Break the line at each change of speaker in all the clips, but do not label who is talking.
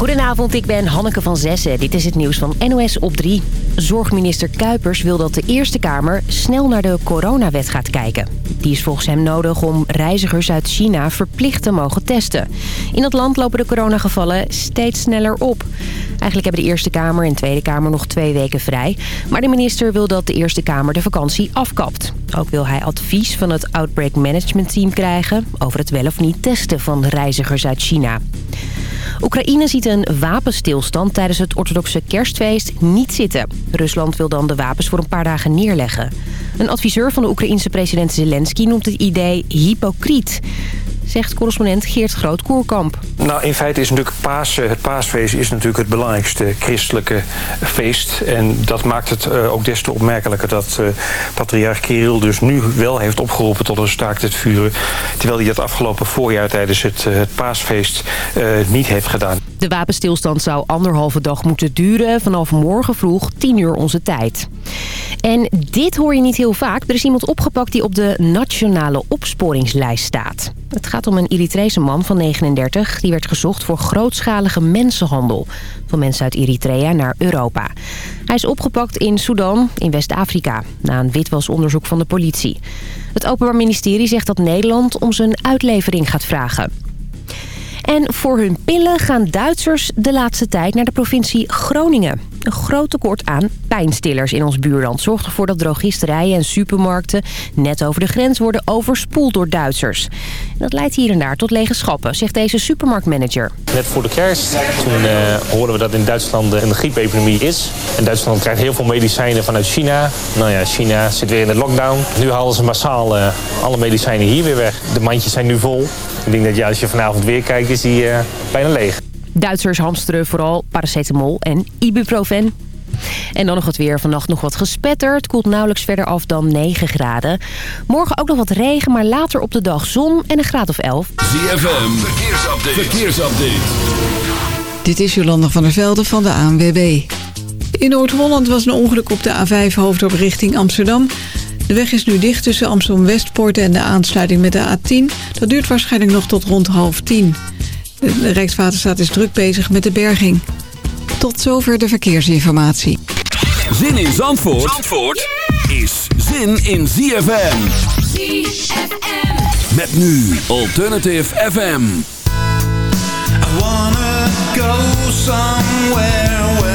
Goedenavond, ik ben Hanneke van Zessen. Dit is het nieuws van NOS op 3. Zorgminister Kuipers wil dat de Eerste Kamer snel naar de coronawet gaat kijken. Die is volgens hem nodig om reizigers uit China verplicht te mogen testen. In het land lopen de coronagevallen steeds sneller op. Eigenlijk hebben de Eerste Kamer en Tweede Kamer nog twee weken vrij. Maar de minister wil dat de Eerste Kamer de vakantie afkapt. Ook wil hij advies van het Outbreak Management Team krijgen... over het wel of niet testen van reizigers uit China. Oekraïne ziet een wapenstilstand tijdens het orthodoxe kerstfeest niet zitten. Rusland wil dan de wapens voor een paar dagen neerleggen. Een adviseur van de Oekraïense president Zelensky noemt het idee hypocriet zegt correspondent Geert Groot-Koerkamp.
Nou, in feite is natuurlijk Pasen, het paasfeest is natuurlijk het belangrijkste christelijke feest. En dat maakt het uh, ook des te opmerkelijker dat uh, patriarch Kirill dus nu wel heeft opgeroepen tot een staakt het vuren. Terwijl hij dat afgelopen voorjaar tijdens het, uh, het paasfeest niet heeft gedaan.
De wapenstilstand zou anderhalve dag moeten duren. Vanaf morgen vroeg 10 uur onze tijd. En dit hoor je niet heel vaak. Er is iemand opgepakt die op de nationale opsporingslijst staat. Het gaat om een Eritrese man van 39. Die werd gezocht voor grootschalige mensenhandel. Van mensen uit Eritrea naar Europa. Hij is opgepakt in Sudan, in West-Afrika. Na een witwasonderzoek van de politie. Het Openbaar Ministerie zegt dat Nederland om zijn uitlevering gaat vragen. En voor hun pillen gaan Duitsers de laatste tijd naar de provincie Groningen. Een groot tekort aan pijnstillers in ons buurland zorgt ervoor dat drogisterijen en supermarkten net over de grens worden overspoeld door Duitsers. dat leidt hier en daar tot lege schappen, zegt deze supermarktmanager.
Net voor de kerst, toen uh, hoorden we dat in Duitsland een griepepidemie is. En Duitsland krijgt heel veel medicijnen vanuit China. Nou ja, China zit weer in de lockdown. Nu halen ze massaal uh, alle medicijnen hier weer weg. De mandjes zijn nu vol. Ik denk dat als je vanavond weer kijkt, is die bijna leeg.
Duitsers hamsteren vooral paracetamol en ibuprofen. En dan nog het weer. Vannacht nog wat gespetter. Het koelt nauwelijks verder af dan 9 graden. Morgen ook nog wat regen, maar later op de dag zon en een graad of 11.
ZFM, verkeersupdate. verkeersupdate.
Dit is Jolanda van der Velde van de ANWB. In Noord-Holland was een ongeluk op de A5 hoofdop richting Amsterdam. De weg is nu dicht tussen Amsterdam-Westpoort en de aansluiting met de A10. Dat duurt waarschijnlijk nog tot rond half tien. De Rijkswaterstaat is druk bezig met de berging. Tot zover de verkeersinformatie.
Zin in Zandvoort, Zandvoort is zin in ZFM. ZFM. Met nu Alternative FM. I wanna go somewhere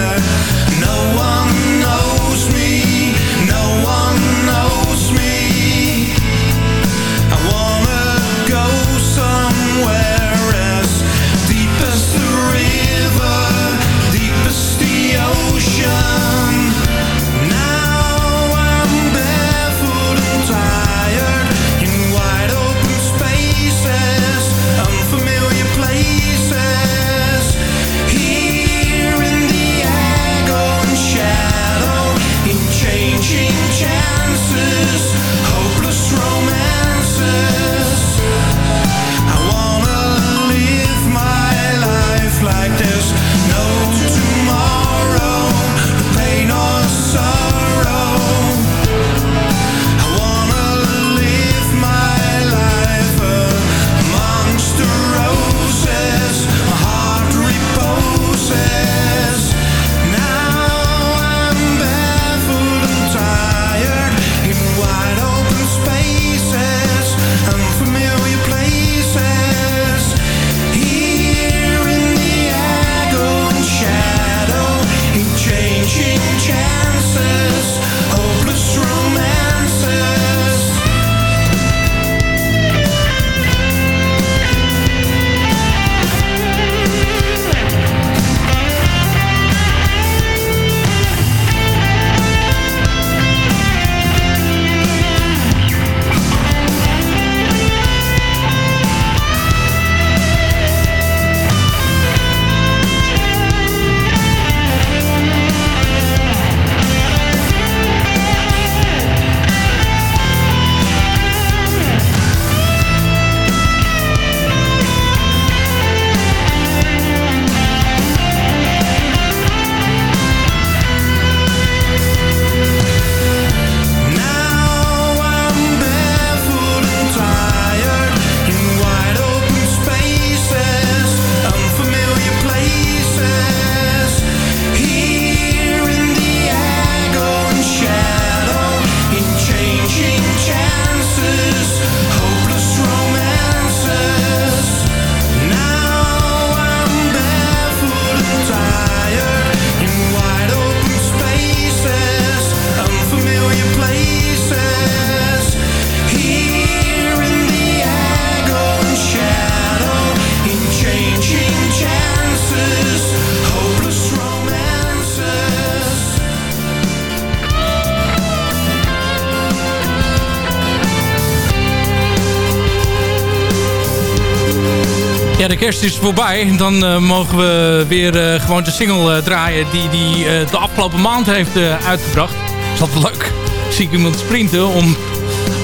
De kerst is voorbij. Dan mogen we weer gewoon de single draaien die hij de afgelopen maand heeft uitgebracht. Is dat leuk? Zie ik iemand sprinten om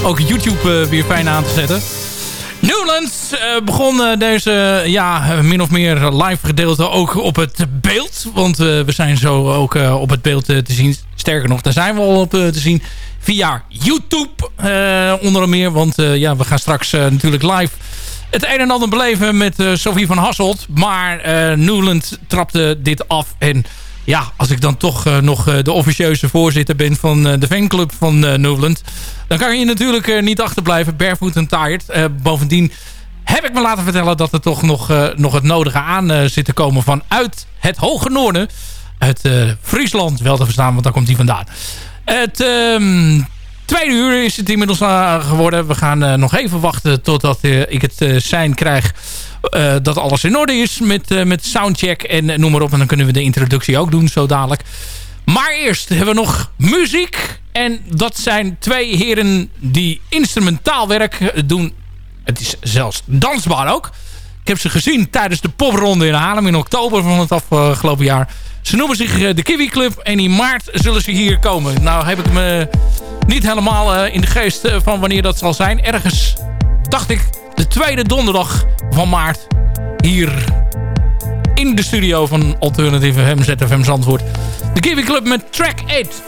ook YouTube weer fijn aan te zetten. Newlands uh, begon uh, deze ja, min of meer live gedeelte ook op het beeld. Want uh, we zijn zo ook op het beeld te zien. Sterker nog, daar zijn we al op te zien via YouTube onder meer. Want ja, we gaan straks natuurlijk live het een en ander beleven met Sophie van Hasselt. Maar Newland trapte dit af en ja, als ik dan toch uh, nog uh, de officieuze voorzitter ben van uh, de fanclub van Newland... dan kan je natuurlijk niet achterblijven, barefoot en tired. bovendien heb ik me laten vertellen dat er toch nog, nog het nodige aan zit te komen vanuit het hoge noorden. Het Friesland wel te verstaan, want daar komt hij vandaan. Het um, tweede uur is het inmiddels geworden. We gaan nog even wachten totdat ik het zijn krijg uh, dat alles in orde is met, met soundcheck en noem maar op. En dan kunnen we de introductie ook doen zo dadelijk. Maar eerst hebben we nog muziek. En dat zijn twee heren die instrumentaal werk doen. Het is zelfs dansbaar ook. Ik heb ze gezien tijdens de popronde in Haarlem in oktober van het afgelopen jaar. Ze noemen zich eh, de Kiwi Club en in maart zullen ze hier komen. Nou heb ik me niet helemaal in de geest van wanneer dat zal zijn. Ergens dacht ik de tweede donderdag van maart hier in de studio van Alternative FM Zandvoort. De Kiwi Club met track 8.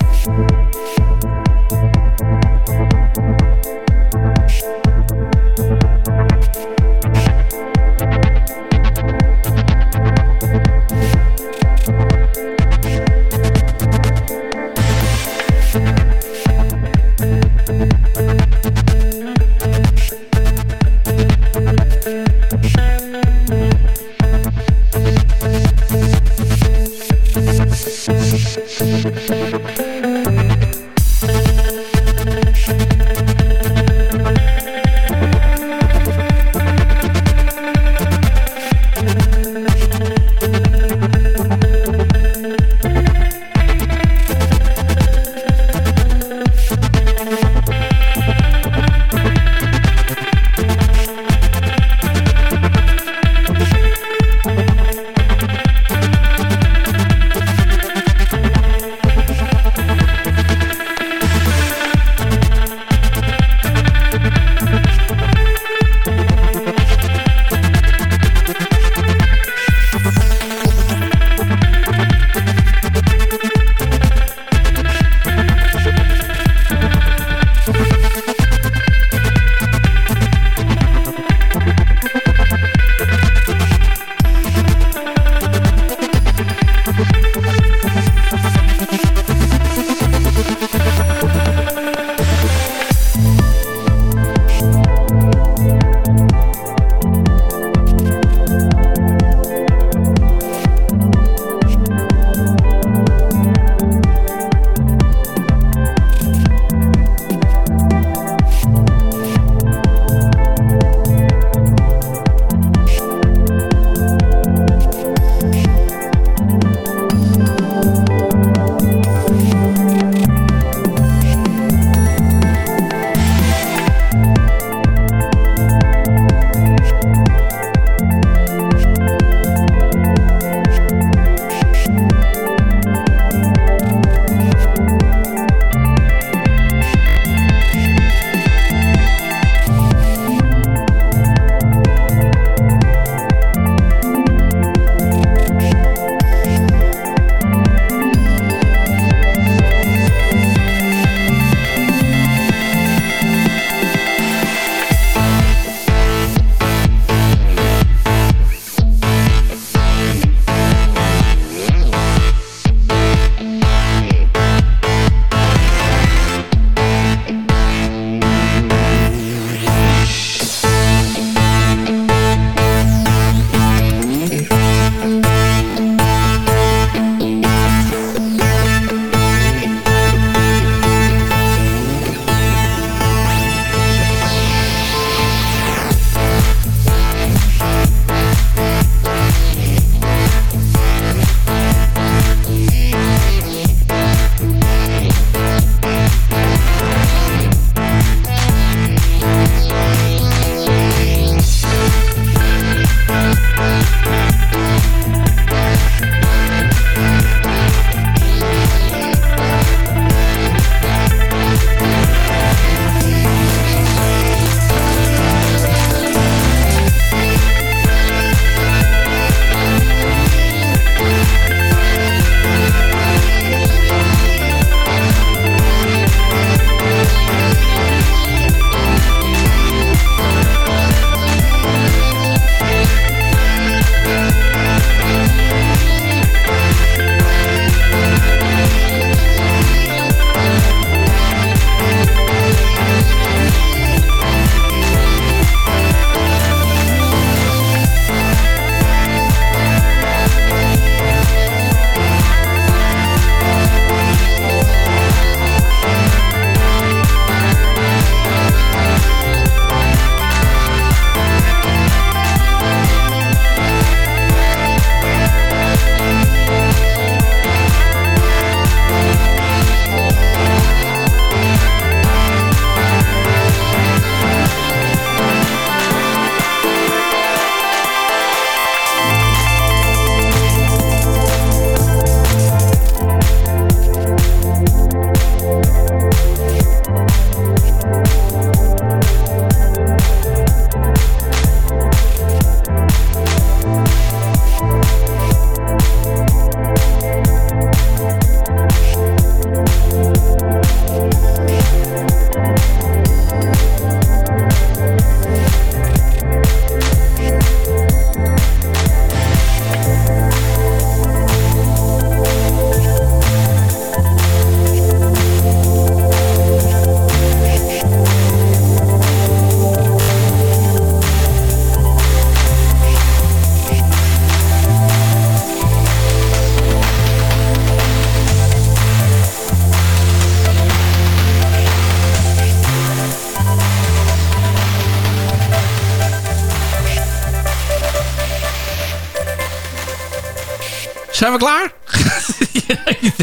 Zijn we klaar?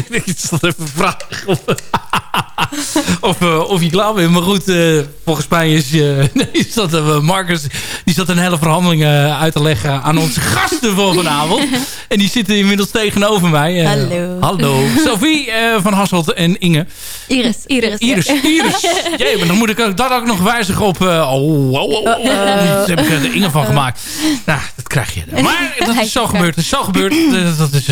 ik zat even vragen of, of, uh, of je klaar bent. Maar goed, uh, volgens mij is, uh, is dat Marcus... die zat een hele verhandeling uit te leggen aan onze gasten van vanavond. En die zitten inmiddels tegenover mij.
hallo.
Hallo. Sophie van Hasselt en Inge.
Iris. Iris.
Iris. Iris. Jee, maar dan moet ik dat ook nog wijzigen op... oh, oh, oh, oh. Daar heb ik er Inge van gemaakt. Nou, dat krijg je. Maar dat is zo gebeurd. Dat is zo gebeurd. Dat is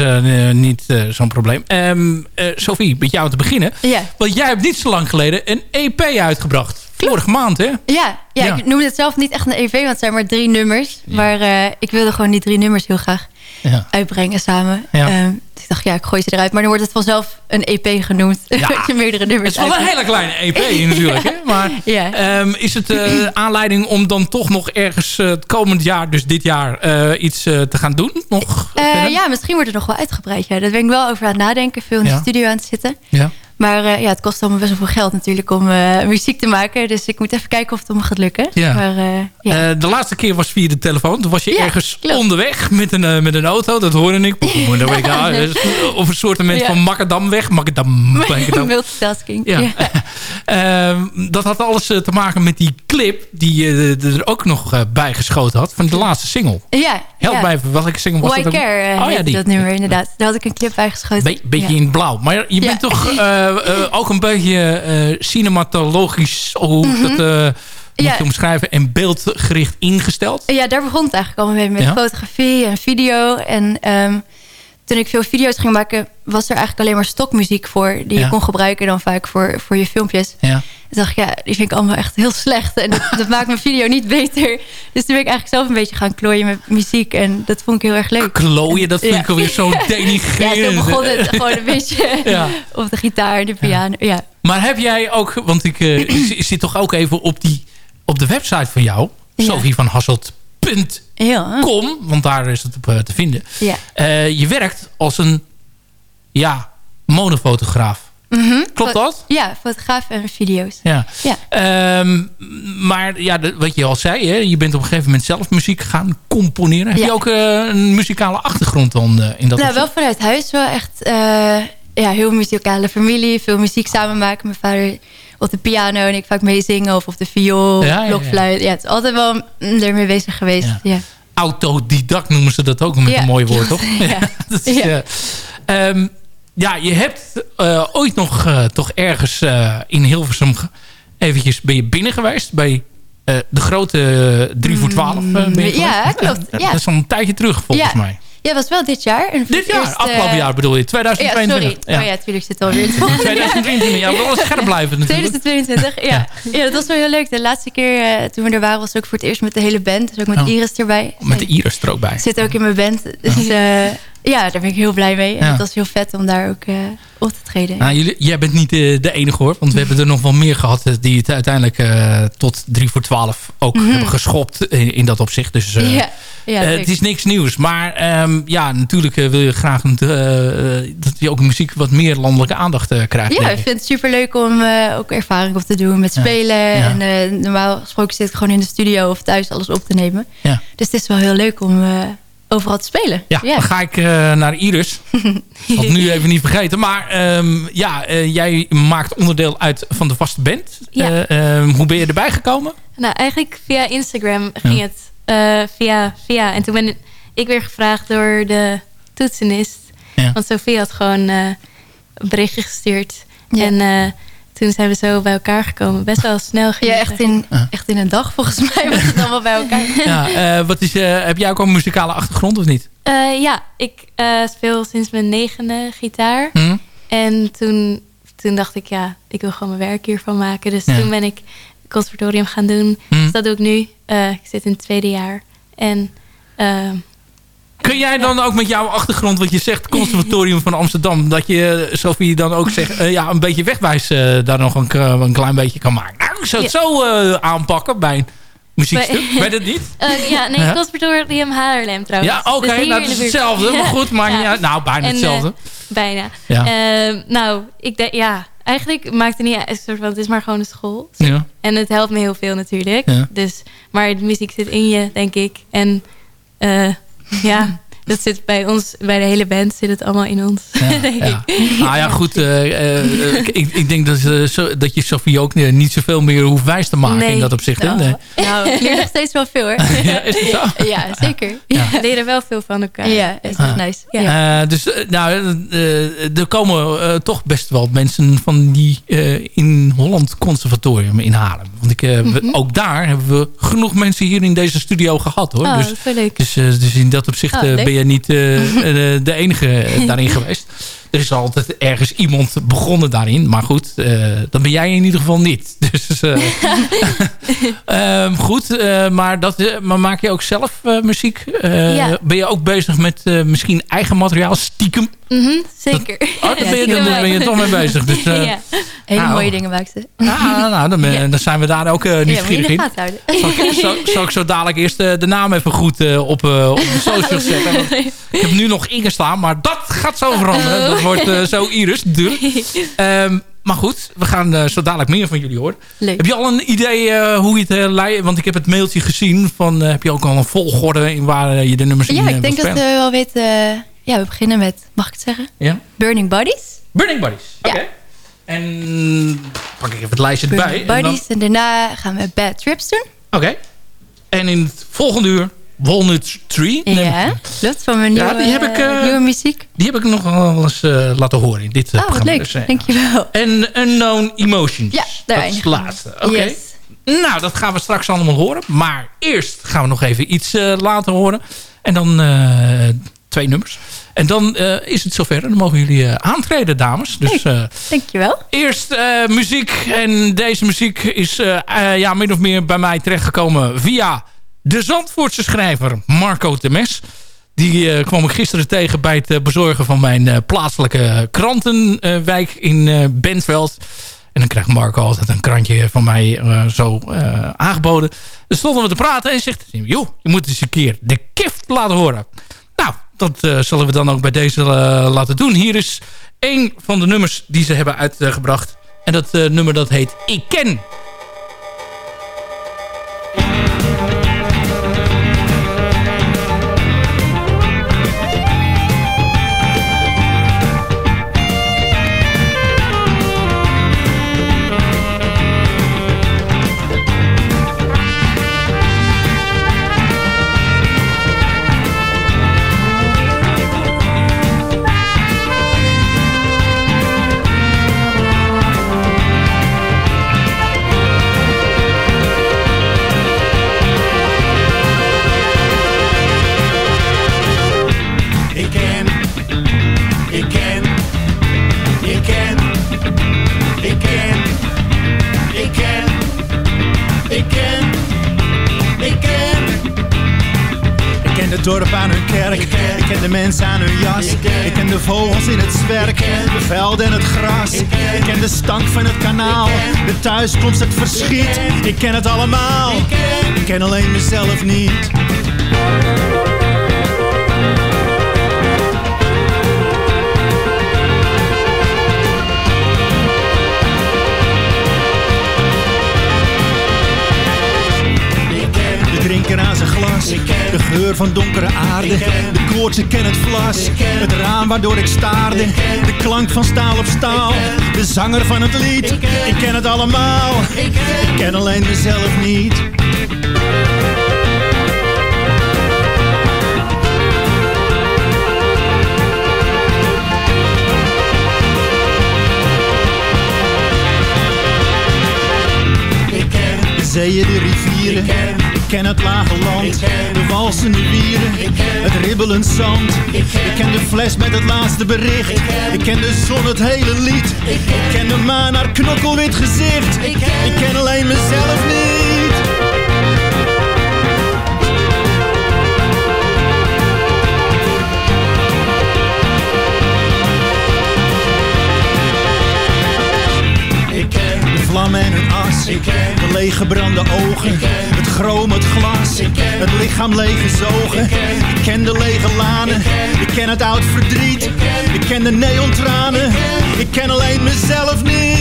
niet zo'n probleem. Um, Sophie, met jou te beginnen.
Ja.
Want jij hebt niet zo lang geleden een EP uitgebracht. Vorige maand, hè?
Ja, ja, ja, ik noemde het zelf niet echt een EP, want het zijn maar drie nummers. Ja. Maar uh, ik wilde gewoon die drie nummers heel graag ja. uitbrengen samen. Um, dus ik dacht, ja, ik gooi ze eruit. Maar dan wordt het vanzelf een EP genoemd. Ja. je meerdere nummers
Het is wel een hele kleine EP natuurlijk, hè? Maar
ja.
um, is het uh, aanleiding om dan toch nog ergens uh, het komend jaar, dus dit jaar, iets te gaan doen? Nog
ja, misschien wordt het nog wel uitgebreid. Ja. Daar ben ik wel over aan het nadenken. Veel in de studio aan het zitten.
Ja.
Maar uh, ja, het kost allemaal best wel veel geld natuurlijk om uh, muziek te maken. Dus ik moet even kijken of het me gaat lukken.
Ja.
Maar, uh, ja.
de laatste keer was via de telefoon. Toen was je
ja,
ergens
klopt.
onderweg met een, met een auto. Dat hoorde ik. Dat ik of een soort ja. van Makkerdam weg. Makkerdam.
Multitasking.
Ja. Ehm, dat had alles te maken met die clip die je er ook nog bij geschoten had. Van de laatste single.
Ja.
Help mij even. Welke single was
White
dat?
Care oh, ja, die. dat nummer inderdaad. Daar had ik een clip bij geschoten.
Be beetje in blauw. Maar je bent toch... Uh, ook een beetje uh, cinematologisch, hoe mm -hmm. dat moet ja. omschrijven, en beeldgericht ingesteld.
Ja, daar begon het eigenlijk allemaal mee met ja? fotografie en video. En um, toen ik veel video's ging maken, was er eigenlijk alleen maar stokmuziek voor. Die ja. je kon gebruiken dan vaak voor, voor je filmpjes.
Ja.
Toen dacht ik, ja, die vind ik allemaal echt heel slecht. En dat, dat maakt mijn video niet beter. Dus toen ben ik eigenlijk zelf een beetje gaan klooien met muziek. En dat vond ik heel erg leuk.
Klooien, dat vind ja. ik alweer zo denigrerend.
Ja, toen begon het gewoon een beetje
ja.
op de gitaar de piano. Ja.
Maar heb jij ook, want ik uh, zit toch ook even op, die, op de website van jou. Sophie van Hasselt.com, want daar is het op uh, te vinden.
Ja.
Uh, je werkt als een ja, monofotograaf.
Mm -hmm.
Klopt dat?
Ja, fotograaf en video's.
Ja.
ja.
Um, maar ja, wat je al zei, hè, je bent op een gegeven moment zelf muziek gaan componeren. Heb
ja.
je ook uh, een muzikale achtergrond dan uh, in dat
Nou, wel vanuit huis wel echt ja, heel muzikale familie. Veel muziek samen maken. Mijn vader op de piano en ik vaak meezingen of op de viool,
ja,
blokfluit. Ja, ja. het is altijd wel ermee bezig geweest. Ja.
Autodidact noemen ze dat ook met een mooi woord, toch?
ja.
dat is, um, ja, je hebt uh, ooit nog uh, toch ergens uh, in Hilversum eventjes ben je binnen geweest bij de grote 3 voor 12.
ja, klopt. Ja.
Dat is al een tijdje terug volgens
ja.
mij.
Ja, was wel dit jaar. En
dit jaar? Eerst, afgelopen jaar bedoel je? 2022?
Ja, sorry. Ja. Oh ja, natuurlijk zit het alweer in
het 2023, ja, wel scherp blijven natuurlijk.
2022, ja. ja. dat was wel heel leuk. De laatste keer toen we er waren was ook voor het eerst met de hele band. Dus ook met
oh.
Iris erbij.
Met de Iris er ook bij.
Zit ook in mijn band. Dus uh, ja, daar ben ik heel blij mee. En
Ja.
het was heel vet om daar ook uh, op te treden.
Nou, jullie, jij bent niet de, de enige hoor. Want we hebben er nog wel meer gehad eh, die het uiteindelijk uh, tot 3 voor 12 ook
Mhm.
mm -hmm. hebben geschopt in, in dat opzicht. Dus uh,
ja, ja,
het is niks nieuws. Maar um, ja, natuurlijk wil je graag dat je ook muziek wat meer landelijke aandacht krijgt.
Ja, ik vind het super leuk om ook ervaring op te doen met spelen. En normaal gesproken zit ik gewoon in de studio of thuis alles op te nemen.
Ja.
Dus het is wel heel leuk om overal te spelen.
Ja, dan ga ik uh, naar Iris. Had nu even niet vergeten. Maar um, ja, uh, jij maakt onderdeel uit van de vaste band.
Ja.
Uh, um, hoe ben je erbij gekomen?
Nou, eigenlijk via Instagram ging ja. het via, via. En toen ben ik weer gevraagd door de toetsenist.
Ja.
Want Sofie had gewoon een berichtje gestuurd. En toen zijn we zo bij elkaar gekomen. Best wel snel.
Ja, echt in, echt in een dag volgens mij was het allemaal bij elkaar.
Ja, uh, wat is, uh, heb jij ook een muzikale achtergrond of niet?
Uh, ja, ik speel sinds mijn negende gitaar.
Hm?
En toen, toen dacht ik, ja, ik wil gewoon mijn werk hiervan maken. Dus ja. toen ben ik conservatorium gaan doen.
Hm?
Dus dat doe ik nu. ik zit in het tweede jaar. En...
Kun jij dan ook met jouw achtergrond, wat je zegt, conservatorium van Amsterdam, dat je, Sophie, dan ook zegt, uh, ja, een beetje wegwijs uh, daar nog een, een, klein beetje kan maken? Nou, ik zou het ja. zo aanpakken bij een muziekstuk. Weet het niet?
ja, nee, conservatorium Haarlem trouwens.
Ja, oké, okay, dus nou, dat is hetzelfde. Maar goed, maar ja. nou, bijna
en,
hetzelfde.
bijna.
Ja.
nou, ik denk, ja, eigenlijk maakt het niet uit. Soort van, het is maar gewoon een school.
Ja.
En het helpt me heel veel natuurlijk.
Ja.
Dus, maar de muziek zit in je, denk ik. En ja, dat zit bij ons, bij de hele band zit het allemaal in ons. Ja, ja.
Nou ja, goed. Uh, ik, ik denk dat, uh, dat je Sofie ook niet zoveel meer hoeft wijs te maken in dat opzicht.
Nou,
nee.
nou ik leer nog steeds wel veel hoor.
ja, is het zo?
Ja, zeker. Ja. We leren wel veel van elkaar.
Ja, is echt nice.
Ja. dus nou, er komen toch best wel mensen van die in Holland conservatorium in Haarlem. Want ik, mm -hmm. ook daar hebben we genoeg mensen hier in deze studio gehad hoor.
Oh,
dus, dus, dus in dat opzicht oh, ben je niet de enige daarin geweest. Er is altijd ergens iemand begonnen daarin. Maar goed, uh, dan ben jij in ieder geval niet. Dus, uh, uh, goed, maar, dat, maar maak je ook zelf muziek? Ja. Ben je ook bezig met misschien eigen materiaal stiekem?
Mm -hmm, zeker.
Dat, oh, daar ben, je, dan, ben je toch mee bezig. Dus, ja.
Hele nou, mooie dingen maakt ze.
Ah, nou, dan, ben, dan, zijn we daar ook nieuwsgierig
in.
Zal ik, zal, zal ik zo dadelijk eerst de naam even goed op, op de socials zetten? Ik heb nu nog ingestaan, maar dat gaat zo veranderen. Dat wordt uh, zo Iris natuurlijk. Um, maar goed, we gaan uh, zo dadelijk meer van jullie horen.
Leuk.
Heb je al een idee uh, hoe je het leidt? Want ik heb het mailtje gezien. Van, heb je ook al een volgorde in waar je de nummers in
Ja, ik denk dat we wel weten... ja, we beginnen met, mag ik het zeggen?
Ja?
Burning Bodies.
Burning Bodies, oké. Okay. Ja. En pak ik even het lijstje
Burning
erbij.
Bodies en, dan... en, daarna gaan we Bad Trips doen.
Oké. Okay. En in het volgende uur Walnut Tree.
Ja, klopt. Van mijn nieuwe, ja, die heb ik, uh, nieuwe muziek.
Die heb ik nog wel eens uh, laten horen in dit
oh,
programma.
leuk. Dus, Dankjewel.
En Unknown Emotions.
Ja, daar
Dat is het laatste. Oké. Okay. Yes. Nou, dat gaan we straks allemaal horen. Maar eerst gaan we nog even iets laten horen. En dan twee nummers. En dan is het zover. Dan mogen jullie aantreden, dames. Dus,
Dankjewel.
Eerst muziek. En deze muziek is ja, min of meer bij mij terechtgekomen via de Zandvoortse schrijver Marco Temes. Die uh, kwam ik gisteren tegen bij het uh, bezorgen van mijn uh, plaatselijke krantenwijk in Bentveld. En dan krijgt Marco altijd een krantje van mij zo aangeboden. Dan stonden we te praten en zegt... joh, je moet eens een keer de kift laten horen. Nou, dat zullen we dan ook bij deze laten doen. Hier is één van de nummers die ze hebben uitgebracht. En dat nummer dat heet Ik Ken.
Ken het allemaal. Ik ken alleen mezelf niet. Van donkere aarde. De koorts, ik ken het vlas. Het raam waardoor ik staarde. De klank van staal op staal. De zanger van het lied. Ik ken het allemaal. Ik ken alleen mezelf niet. De zeeën, de rivieren ken het lage land, de walsende wieren, het ribbelend zand. Ik ken de fles met het laatste bericht. Ik ken de zon, het hele lied. Ik ken de maan, haar knokkelwit gezicht. Ik ken alleen mezelf niet. En hun as, de leeggebrande ogen chroom, het glas. Het lichaam leeggezogen. Ik ken de lege lanen. Ik ken het oud verdriet. Ik ken de neontranen. Ik ken alleen mezelf niet.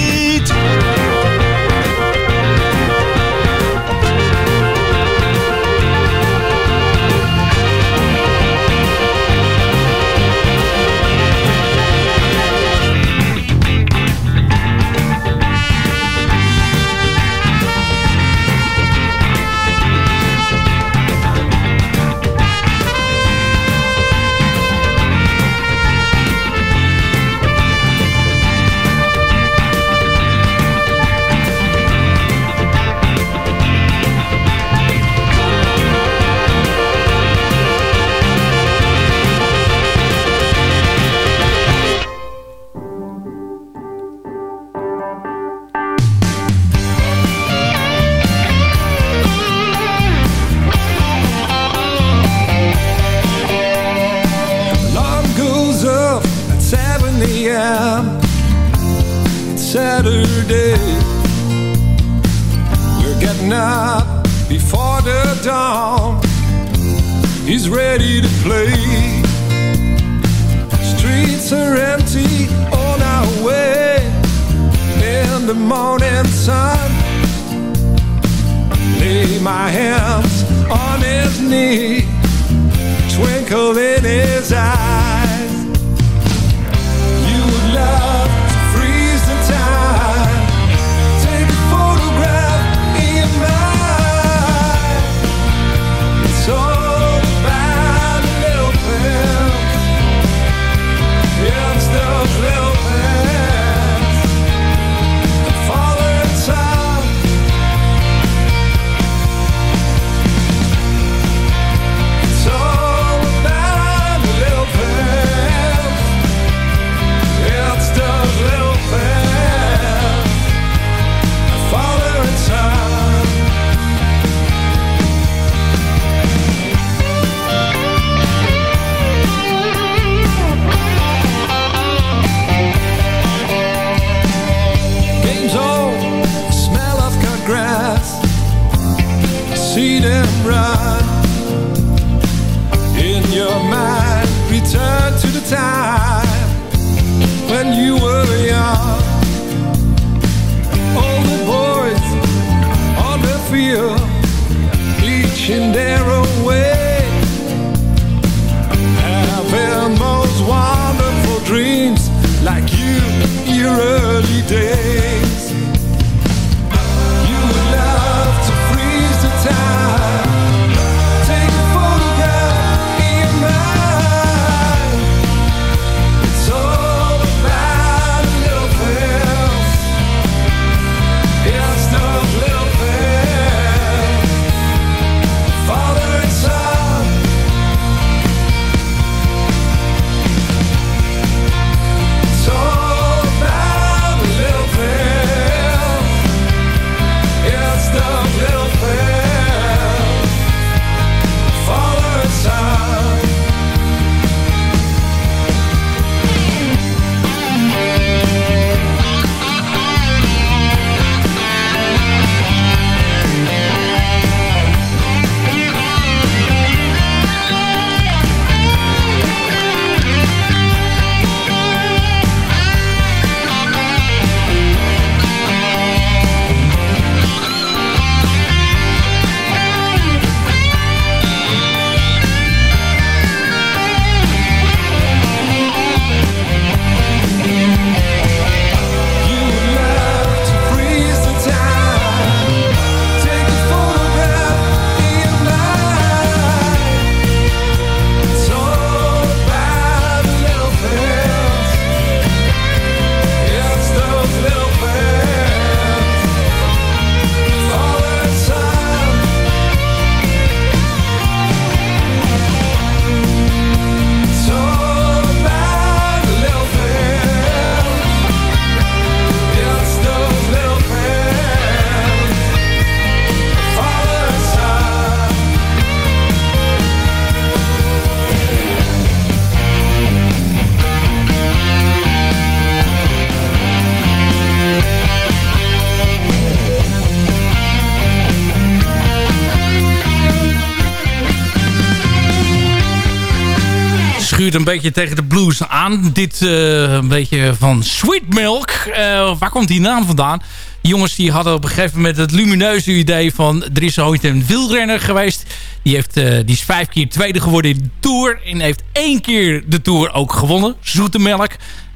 Een beetje tegen de blues aan. Dit eh, een beetje van Sweet Milk. Eh, waar komt die naam vandaan? Jongens die hadden op een gegeven moment het lumineuze idee van... er is ooit een wielrenner geweest. Die, heeft, eh, die is vijf keer tweede geworden in de Tour. En heeft één keer de Tour ook gewonnen. Zoete melk.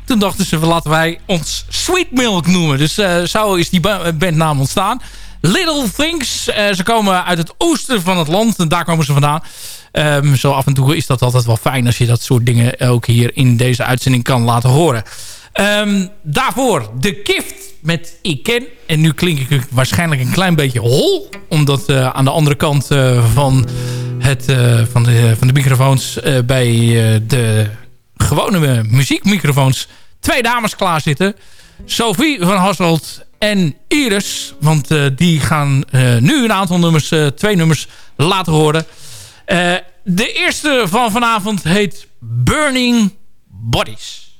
Toen dachten ze, laten wij ons Sweet Milk noemen. Dus zo is die ba- bandnaam ontstaan. Little Things. ze komen uit het oosten van het land. En daar komen ze vandaan. Ehm, zo af en toe is dat altijd wel fijn als je dat soort dingen ook hier in deze uitzending kan laten horen. Ehm, daarvoor de Kift met Ik Ken. En nu klink ik waarschijnlijk een klein beetje hol. Omdat eh, aan de andere kant eh, van, het, eh, van, de, van de microfoons bij de gewone muziekmicrofoons twee dames klaar zitten. Sophie van Hasselt en Iris. Want die gaan nu een aantal nummers, twee nummers laten horen. Uh, de eerste van vanavond heet Burning Bodies.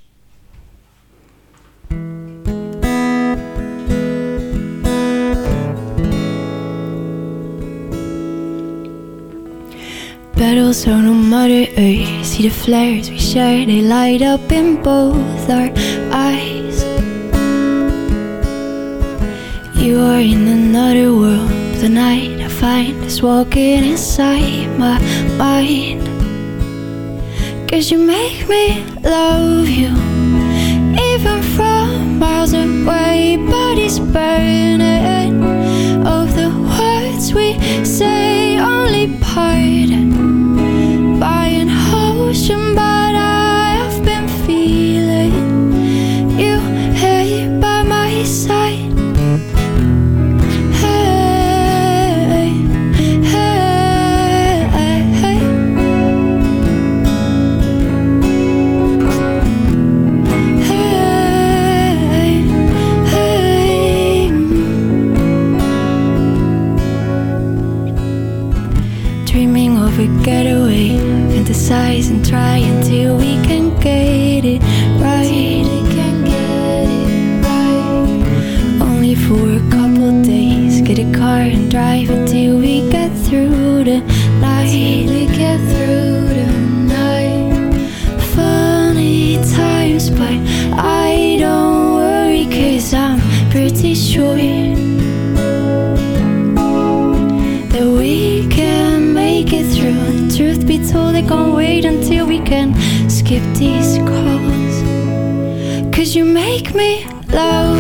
Battles on no mother earth. See the flares we share. They light up in both our eyes. You are in another world. The night I find us walking inside my mind. Cause you make me love you. Even from miles away, bodies burning. Of the words we say, only parted by an ocean. But Told, I can't wait until we can skip these calls. Cause you make me love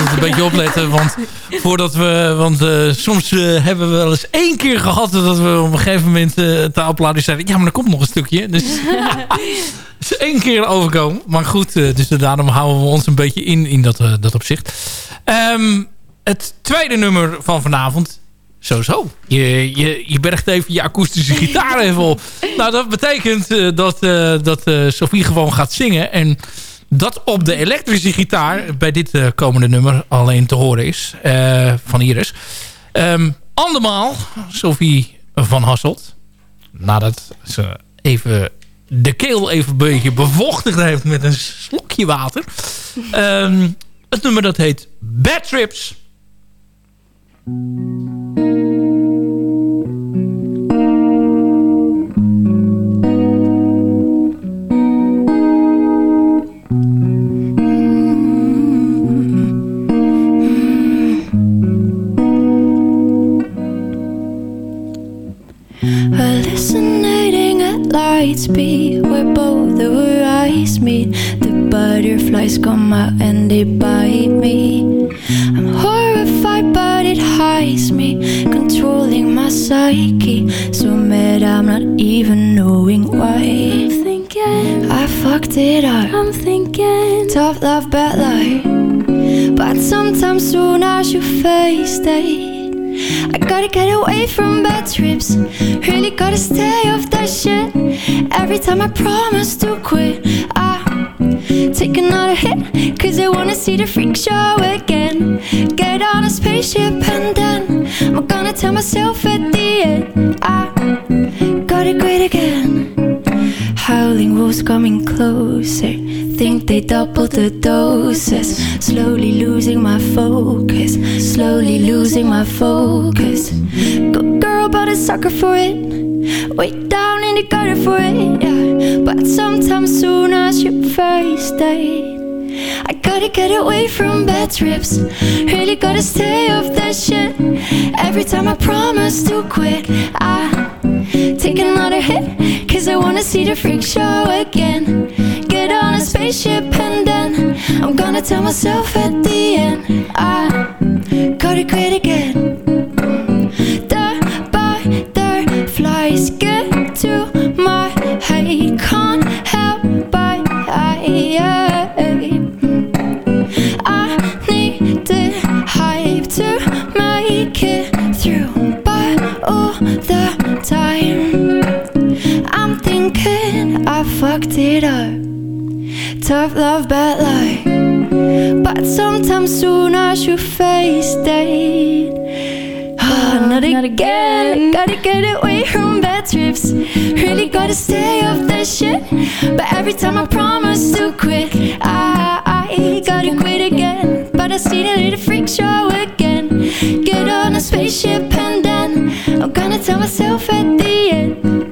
altijd een beetje opletten, want voordat we... Want eh, soms eh, hebben we wel eens één keer gehad dat we op een gegeven moment uh, te uploaden zeiden... Ja, maar er komt nog een stukje. Dus is één keer overkomen. Maar goed, dus daarom houden we ons een beetje in, in dat, dat opzicht. Ehm, het tweede nummer van vanavond... Zo, zo. Je, je, je bergt even je akoestische gitaar even op. Nou, dat betekent dat, dat Sophie gewoon gaat zingen. En dat op de elektrische gitaar bij dit uh, komende nummer alleen te horen is. Uh, van Iris. Um, andermaal, Sophie van Hasselt. Nadat ze even de keel even een beetje bevochtigd heeft met een slokje water. Um, het nummer dat heet Bad Trips.
Hallucinating at light speed Where both of our eyes meet. The butterflies come out and they bite me. I'm horrified but it hides me Controlling my psyche. So mad I'm not even knowing why. I'm thinking. I fucked it up. I'm thinking. Tough love, bad life. But sometimes soon as you face it I gotta get away from bad trips. Really gotta stay off that shit. Every time I promise to quit, I take another hit. Cause I wanna see the freak show again. Get on a spaceship and then I'm gonna tell myself at the end. I gotta quit again. Howling wolves coming closer. Think they doubled the doses. Slowly losing my focus. Slowly losing my focus. Good girl, but a sucker for it. Way down in the gutter for it. Yeah. But sometimes soon as you first date, I got Gotta get away from bad trips. Really gotta stay off that shit. Every time I promise to quit, I take another hit. Cause I wanna see the freak show again. Get on a spaceship and then I'm gonna tell myself at the end. I gotta quit again. The butterflies get to my head. Can't help but I, I Tough love, bad life. But sometimes soon as you face it, ah, not, again. Gotta get away from bad trips. Really gotta stay off this shit. But every time I promise to quit, I, I gotta quit again. But I see the little freak show again. Get on a spaceship and then I'm gonna tell myself at the end,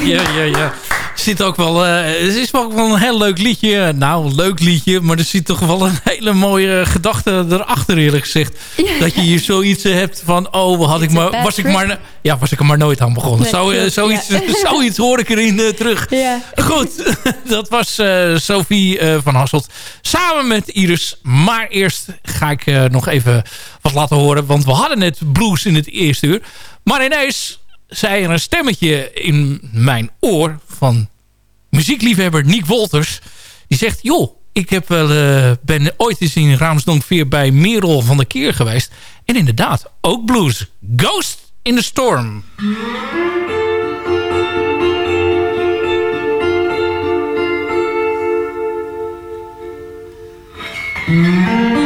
Ja, ja, ja. Zit ook wel, eh, het is ook wel een heel leuk liedje. Nou, een leuk liedje, maar er zit toch wel een hele mooie gedachte erachter eerlijk gezegd. Dat je hier zoiets eh, hebt van, oh, had ik maar, was ik maar, ja, was ik er maar nooit aan begonnen. Zo, eh, zoiets, zoiets hoor ik erin terug.
Ja.
Goed, dat was Sophie van Hasselt samen met Iris. Maar eerst ga ik nog even wat laten horen, want we hadden net blues in het eerste uur. Maar ineens zei er een stemmetje in mijn oor van muziekliefhebber Nick Wolters. Die zegt, joh, ik heb wel, eh, ben ooit eens in Raamsdonk bij Merel van de Keer geweest. En inderdaad, ook blues. Ghost in the Storm.
Mm.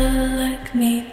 Eigenlijk niet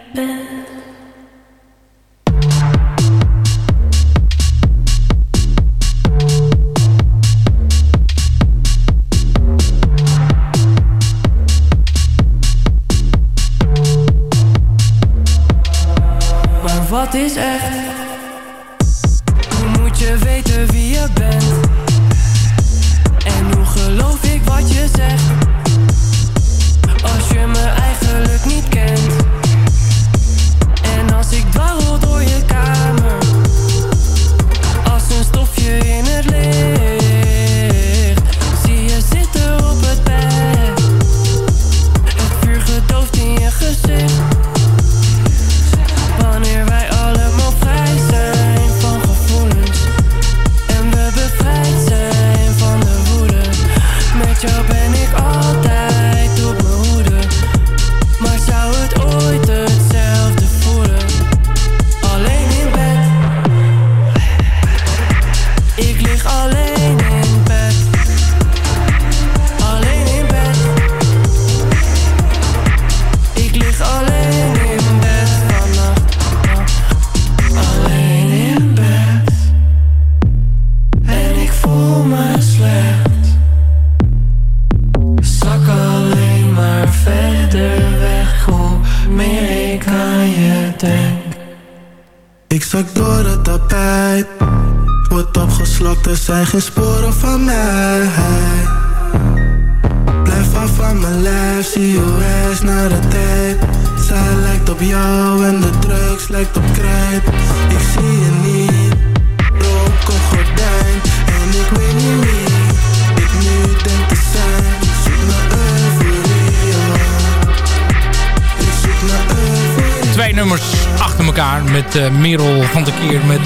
achter elkaar met eh, Merel van der Keer met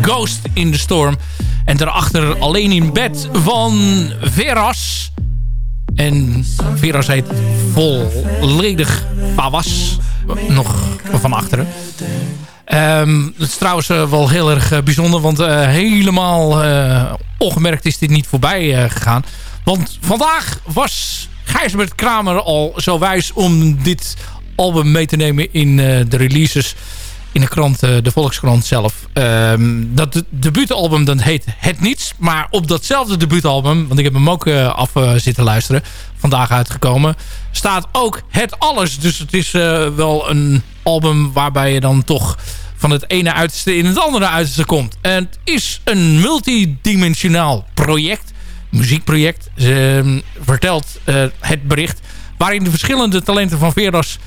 Ghost in the Storm. En daarachter alleen in bed van Veras. En Veras heet volledig Pawas. Nog van achteren. Ehm, dat is trouwens eh, wel heel erg eh, bijzonder. Want helemaal ongemerkt is dit niet voorbij gegaan. Want vandaag was Gijsbert Kramer al zo wijs om dit album mee te nemen in eh, de releases in de krant, eh, de Volkskrant zelf. Ehm, dat de, debuutalbum dan heet Het Niets. Maar op datzelfde debuutalbum, want ik heb hem ook eh, af zitten luisteren, vandaag uitgekomen, staat ook Het Alles. Dus het is wel een album waarbij je dan toch van het ene uiterste in het andere uiterste komt. En het is een multidimensionaal project, muziekproject, ehm, vertelt het bericht, waarin de verschillende talenten van Veras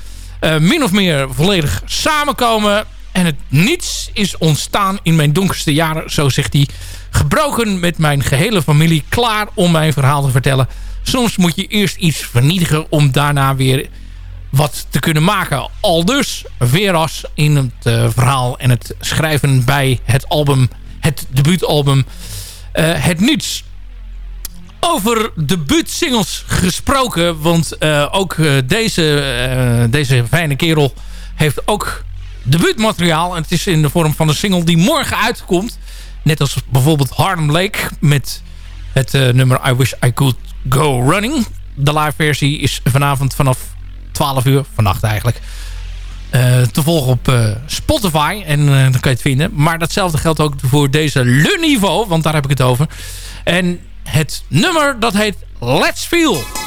min of meer volledig samenkomen. En het niets is ontstaan in mijn donkerste jaren, zo zegt hij. Gebroken met mijn gehele familie, klaar om mijn verhaal te vertellen. Soms moet je eerst iets vernietigen om daarna weer wat te kunnen maken. Al dus Veras in het eh, verhaal en het schrijven bij het album, het debuutalbum eh, Het Niets. Over debuutsingles gesproken, want eh, ook eh, deze, eh, deze fijne kerel heeft ook debuutmateriaal. En het is in de vorm van een single die morgen uitkomt. Net als bijvoorbeeld Harlem Lake met het nummer I Wish I Could Go Running. De live versie is vanavond vanaf 12 uur, vannacht eigenlijk, te volgen op Spotify. En dan kan je het vinden. Maar datzelfde geldt ook voor deze Le Niveau, want daar heb ik het over. En het nummer dat heet Let's Feel.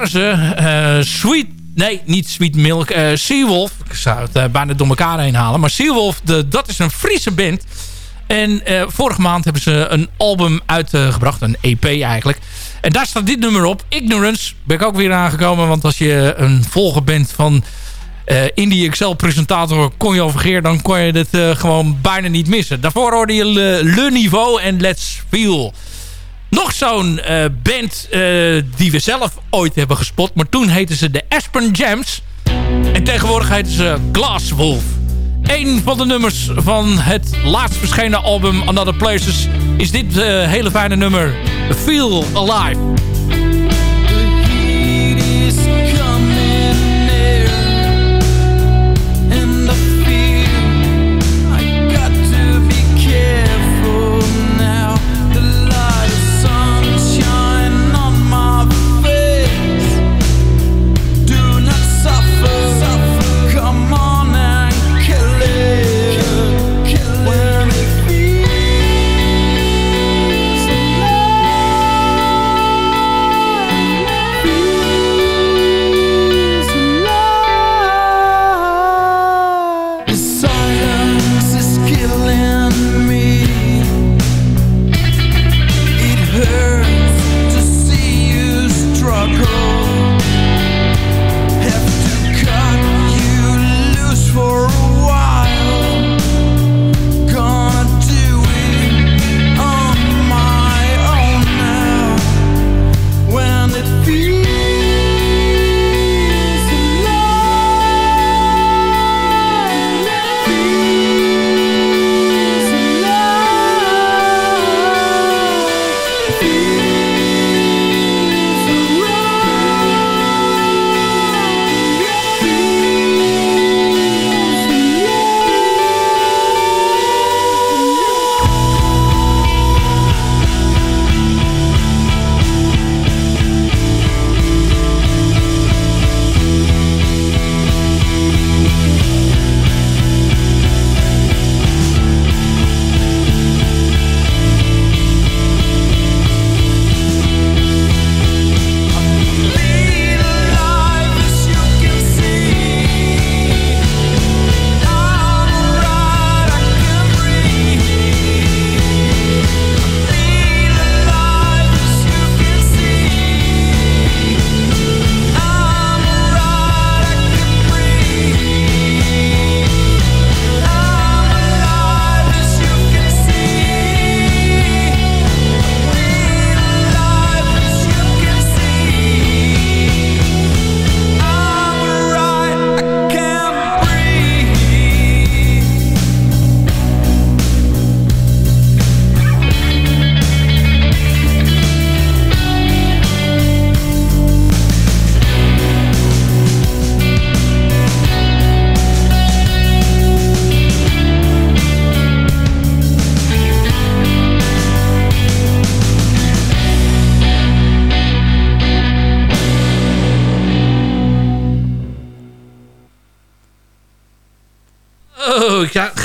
Waren ze. Eh, Sweet... Nee, niet Sweet Milk. eh Seawolf. Ik zou het eh, bijna door elkaar heen halen. Maar Seawolf, de, dat is een Friese band. En eh, vorige maand hebben ze een album uitgebracht. Een EP eigenlijk. En daar staat dit nummer op. Ignorance. Ben ik ook weer aangekomen. Want als je een volger bent van Indie Excel presentator Conjo Vergeer... dan kon je dit gewoon bijna niet missen. Daarvoor hoorde je Le, Le Niveau en Let's Feel. Nog zo'n eh, band eh, die we zelf ooit hebben gespot. Maar toen heten ze de Aspen Jams. En tegenwoordig heten ze Glasswolf. Een van de nummers van het laatst verschenen album Another Places... is dit eh, hele fijne nummer Feel Alive.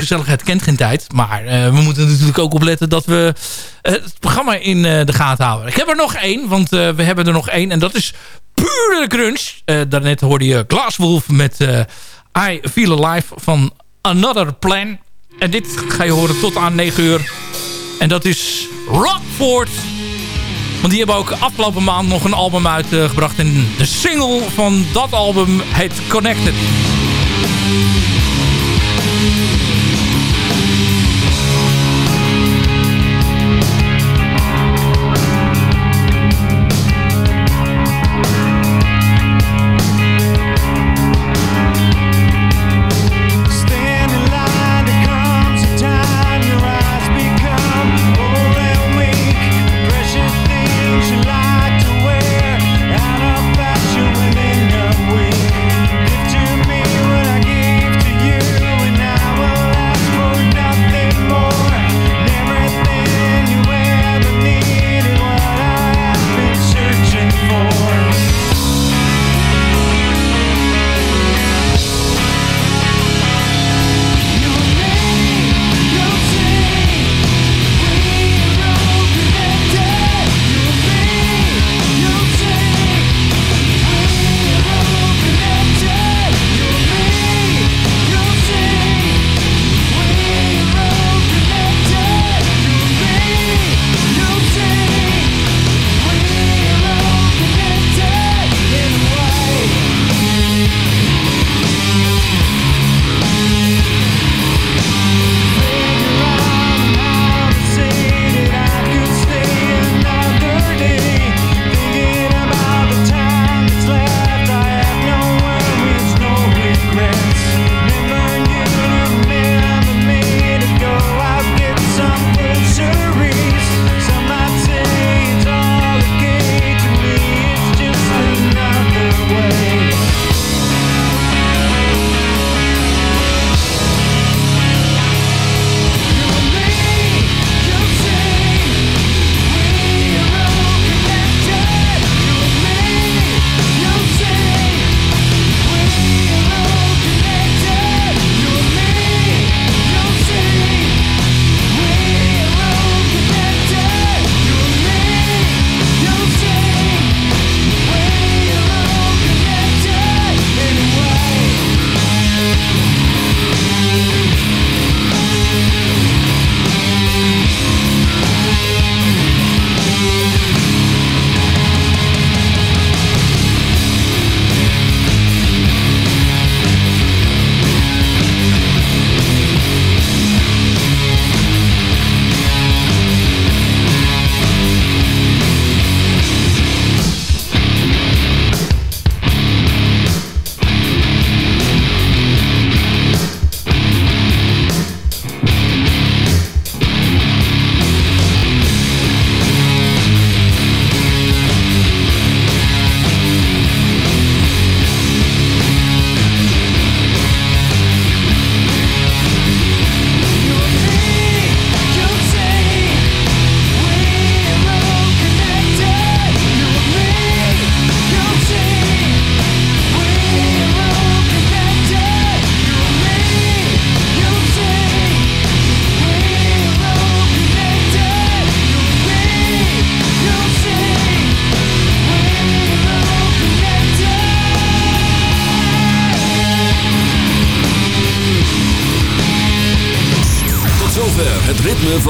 Gezelligheid kent geen tijd. Maar eh, we moeten natuurlijk ook opletten dat we eh, het programma in eh, de gaten houden. Ik heb er nog één, want we hebben er nog één. En dat is pure crunch. Daarnet hoorde je Glasswolf met I Feel Alive van Another Plan. En dit ga je horen tot aan 9 uur. En dat is Rockford. Want die hebben ook afgelopen maand nog een album uitgebracht. En de single van dat album heet Connected.